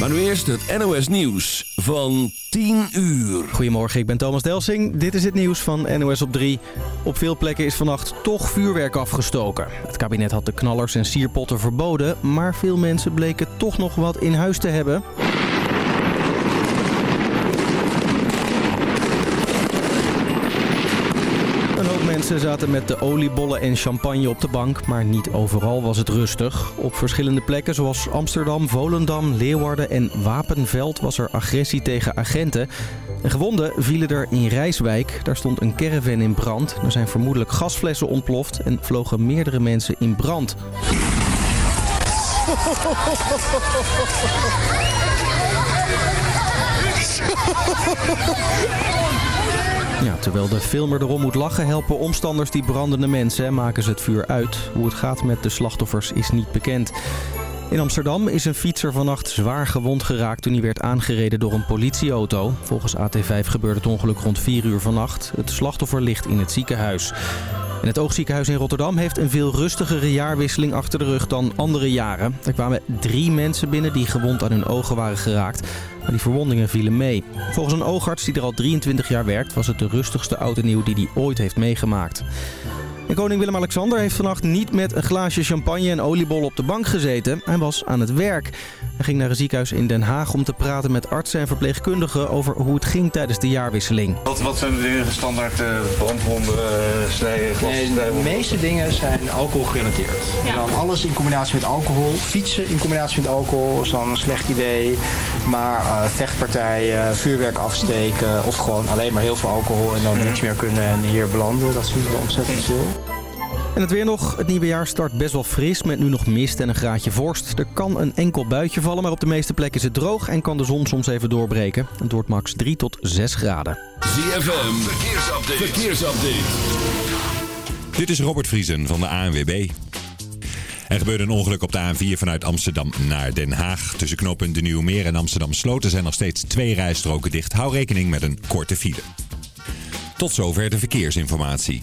Maar nu eerst het NOS Nieuws van 10 uur. Goedemorgen, ik ben Thomas Delsing. Dit is het nieuws van NOS op 3. Op veel plekken is vannacht toch vuurwerk afgestoken. Het kabinet had de knallers en sierpotten verboden... maar veel mensen bleken toch nog wat in huis te hebben. Een hoop mensen zaten met de oliebollen en champagne op de bank, maar niet overal was het rustig. Op verschillende plekken zoals Amsterdam, Volendam, Leeuwarden en Wapenveld was er agressie tegen agenten. En gewonden vielen er in Rijswijk. Daar stond een caravan in brand. Er zijn vermoedelijk gasflessen ontploft en vlogen meerdere mensen in brand. Ja, terwijl de filmer erom moet lachen, helpen omstanders die brandende mensen en maken ze het vuur uit. Hoe het gaat met de slachtoffers is niet bekend. In Amsterdam is een fietser vannacht zwaar gewond geraakt toen hij werd aangereden door een politieauto. Volgens AT5 gebeurde het ongeluk rond 4 uur vannacht. Het slachtoffer ligt in het ziekenhuis. Het Oogziekenhuis in Rotterdam heeft een veel rustigere jaarwisseling achter de rug dan andere jaren. Er kwamen drie mensen binnen die gewond aan hun ogen waren geraakt. Maar die verwondingen vielen mee. Volgens een oogarts die er al 23 jaar werkt was het de rustigste oud en nieuw die hij ooit heeft meegemaakt. En koning Willem-Alexander heeft vannacht niet met een glaasje champagne en oliebol op de bank gezeten. Hij was aan het werk. Hij ging naar een ziekenhuis in Den Haag om te praten met artsen en verpleegkundigen over hoe het ging tijdens de jaarwisseling. Wat, wat zijn de standaard uh, brandwonden, uh, snijden, glas, nee, De meeste dingen zijn alcohol gerelateerd. Ja. Dan alles in combinatie met alcohol. Fietsen in combinatie met alcohol is dan een slecht idee. Maar uh, vechtpartijen, vuurwerk afsteken of gewoon alleen maar heel veel alcohol en dan niks meer kunnen en hier belanden. Dat vinden we ontzettend veel. En het weer nog. Het nieuwe jaar start best wel fris met nu nog mist en een graadje vorst. Er kan een enkel buitje vallen, maar op de meeste plekken is het droog en kan de zon soms even doorbreken. Het wordt max 3 tot 6 graden. ZFM, verkeersupdate. verkeersupdate. Dit is Robert Vriesen van de ANWB. Er gebeurde een ongeluk op de A4 vanuit Amsterdam naar Den Haag. Tussen knooppunt De Nieuwe Meer en Amsterdam Sloten zijn nog steeds twee rijstroken dicht. Hou rekening met een korte file. Tot zover de verkeersinformatie.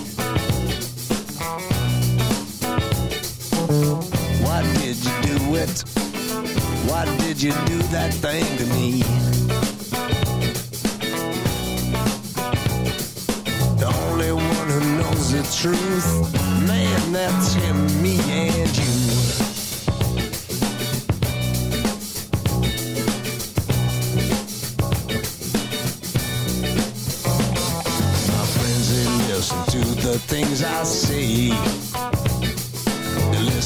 You do it? Why did you do that thing to me? The only one who knows the truth, man, that's him, me, and you. The things I say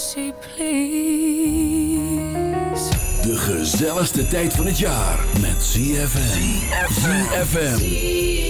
mercy, please. De gezelligste tijd van het jaar met ZFM. ZFM.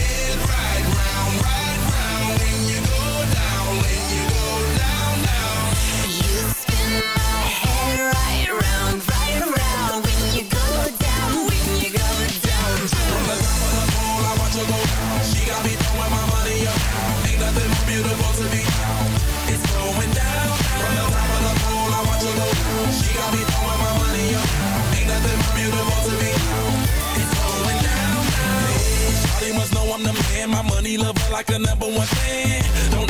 money up. Ain't nothing more beautiful to me. It's going down. From the top of the pole, I watch her go down. She got me throwing my money up. Ain't nothing more beautiful to me. It's going down. Shawty must know I'm the man. My money lover like a number one fan. Don't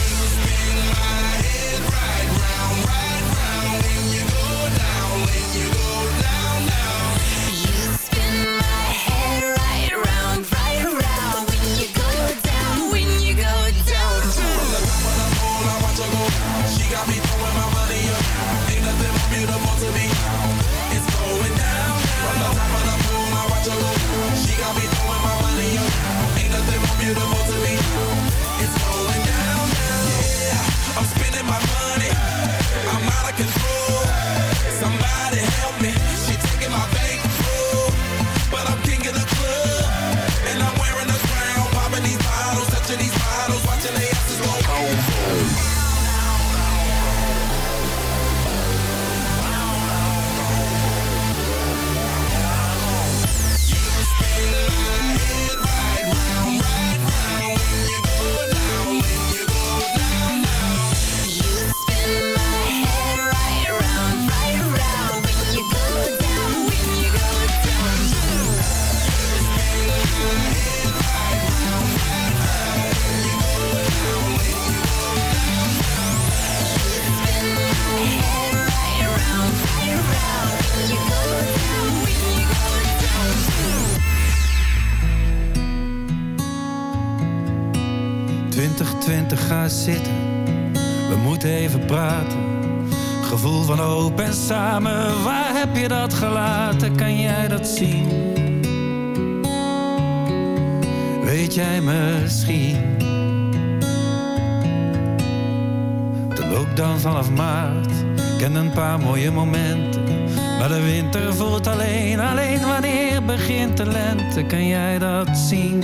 De lente? Kan jij dat zien?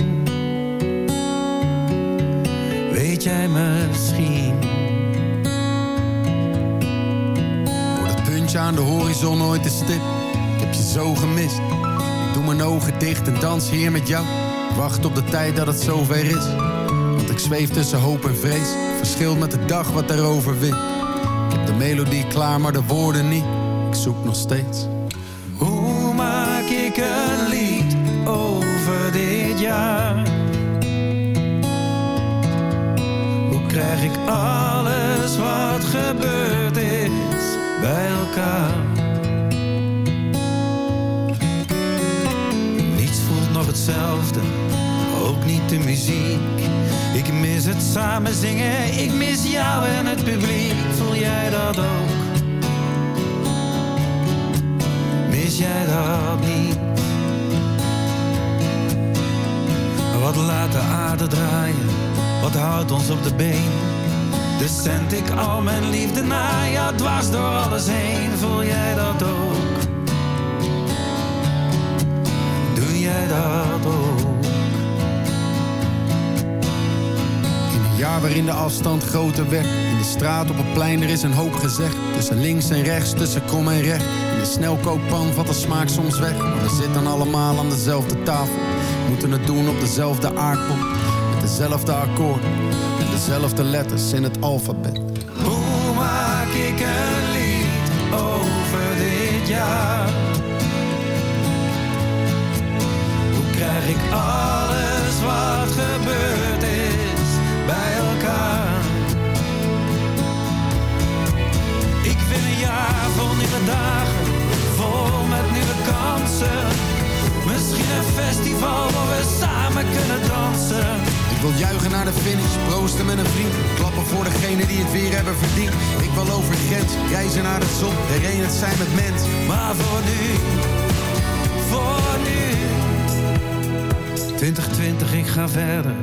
Weet jij misschien? Wordt het puntje aan de horizon ooit te stip? Ik heb je zo gemist. Ik doe mijn ogen dicht en dans hier met jou. Ik wacht op de tijd dat het zover is. Want ik zweef tussen hoop en vrees. Verschilt met de dag wat erover wint. Ik heb de melodie klaar, maar de woorden niet. Ik zoek nog steeds. Hoe maak ik een lied Hoe krijg ik alles wat gebeurd is bij elkaar? Niets voelt nog hetzelfde, ook niet de muziek. Ik mis het samen zingen, ik mis jou en het publiek. Voel jij dat ook? Mis jij dat niet? Wat laat de aarde draaien? Wat houdt ons op de been? Dus zend ik al mijn liefde naar jou dwars door alles heen. Voel jij dat ook? Doe jij dat ook? In een jaar waarin de afstand groter werd. In de straat op het plein, er is een hoop gezegd. Tussen links en rechts, tussen krom en recht. In de snelkookpan valt de smaak soms weg. Maar we zitten allemaal aan dezelfde tafel. Moeten het doen op dezelfde aardbol. Met dezelfde akkoorden. En dezelfde letters in het alfabet. Hoe maak ik een lied over dit jaar? Hoe krijg ik alles wat gebeurd is bij elkaar? Ik wil een jaar vol nieuwe dagen, vol met nieuwe kansen. Misschien een festival waar we samen kunnen dansen. Ik wil juichen naar de finish, proosten met een vriend. Klappen voor degene die het weer hebben verdiend. Ik wil over de grens, reizen naar de zon. Herenigd zijn met mens. Maar voor nu, voor nu. 2020, ik ga verder.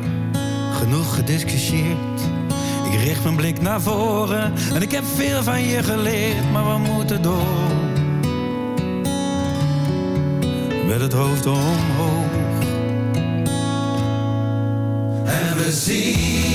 Genoeg gediscussieerd. Ik richt mijn blik naar voren. En ik heb veel van je geleerd, maar we moeten door. Met het hoofd omhoog. En we zien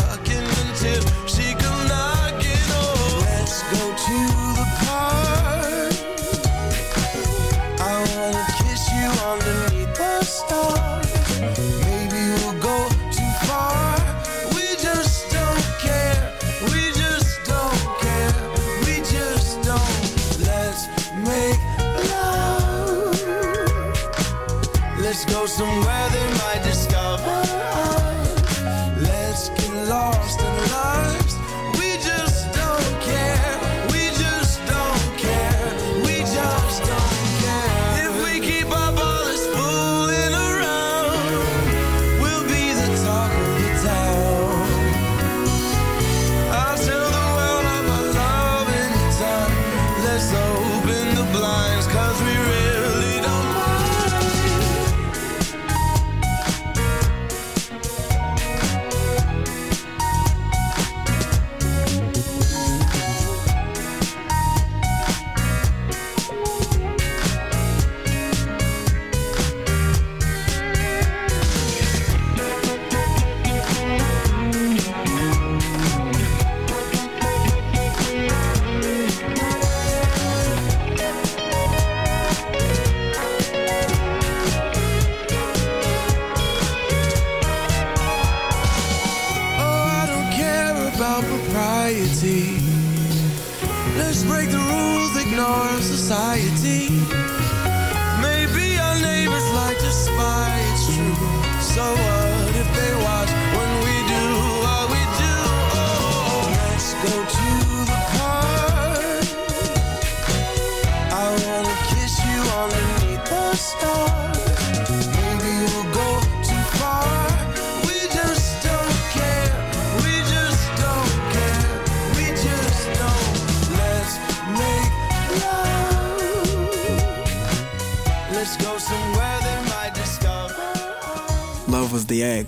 Love was the egg.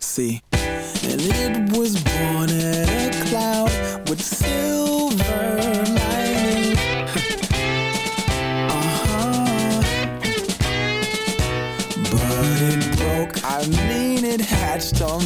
See? And it was born in a cloud with silver lining. uh-huh. But it broke, I mean it hatched on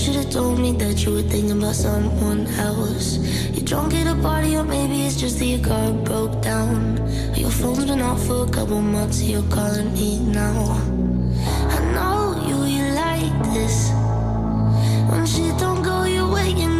should have told me that you were thinking about someone else. You're drunk at a party, or maybe it's just that your car broke down. Your phone's been off for a couple months, you're calling me now. I know you, you like this. When shit don't go your way, you know.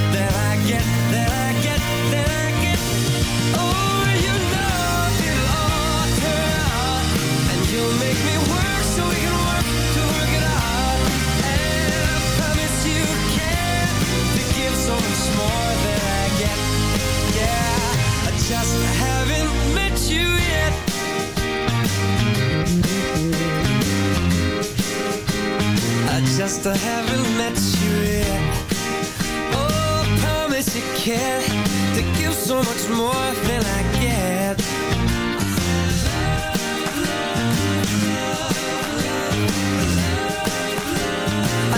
just haven't met you yet. I just haven't met you yet. Oh, promise you can give so much more than I get.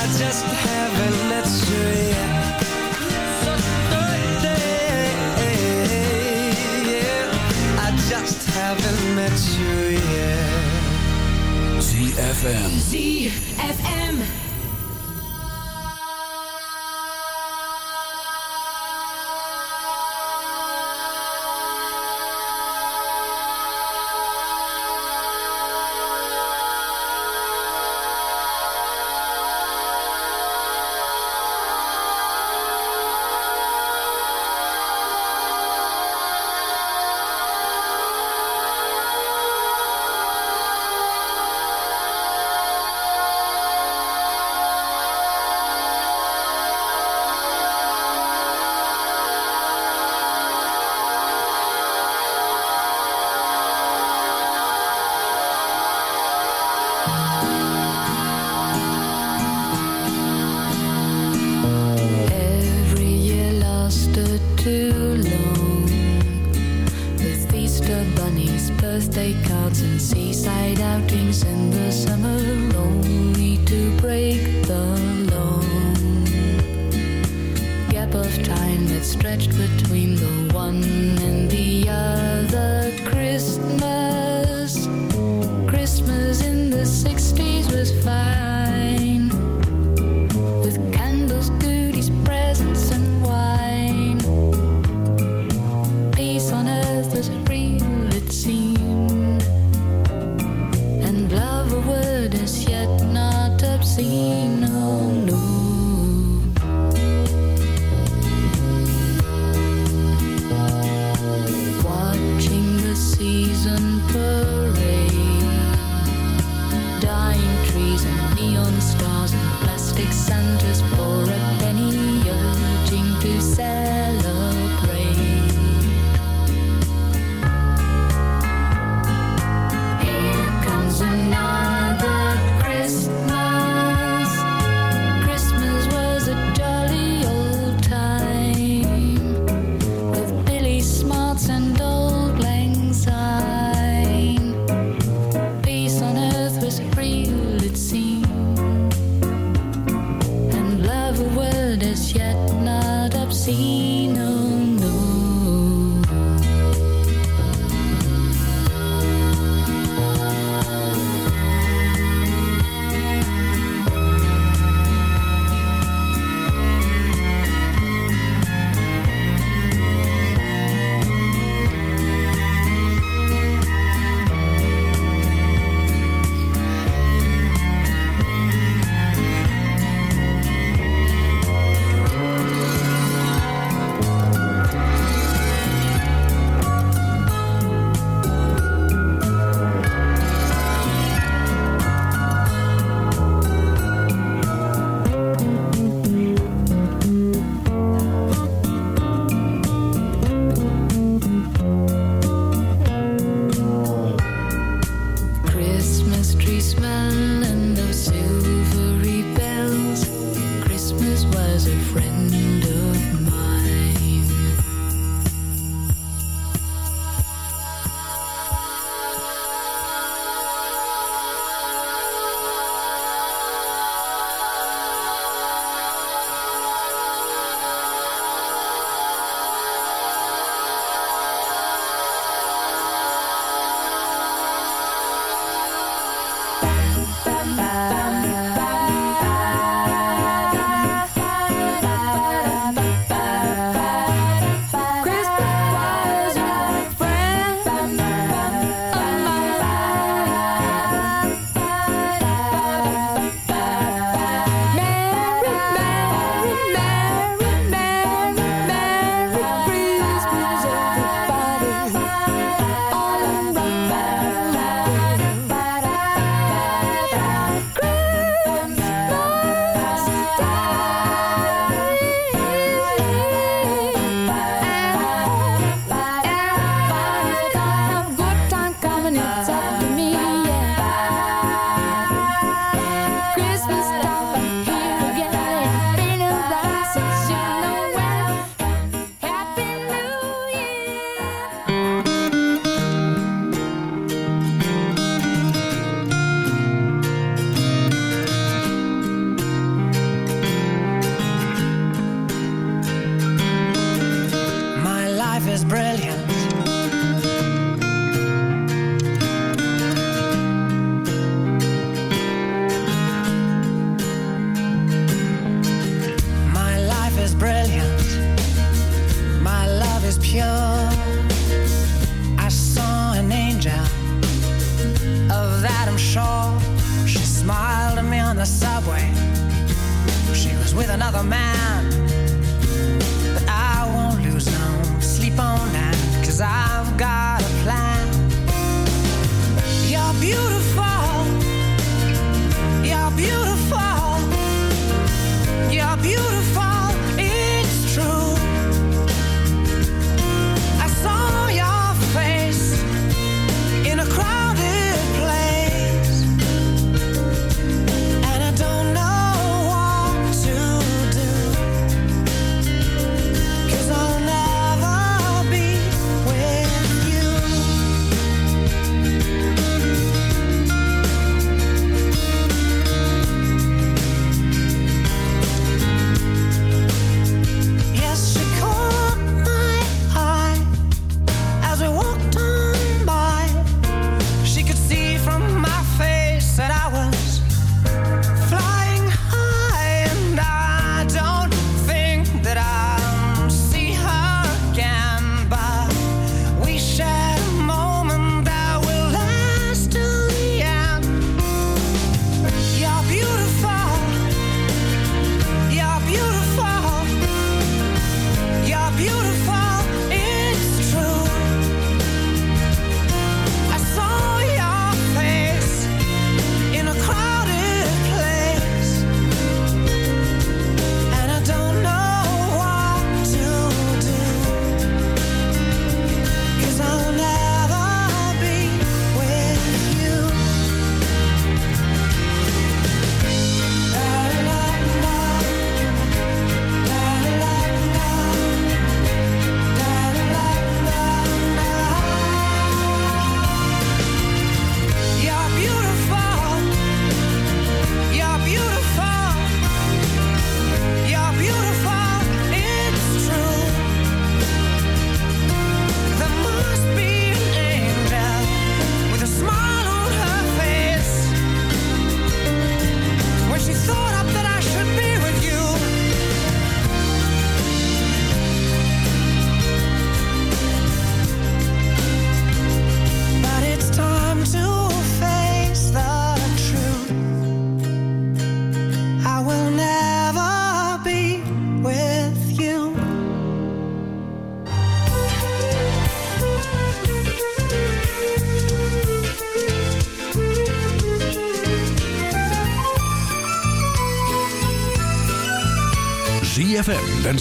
I just haven't met you yet. Haven't met you yet. ZFM. ZFM.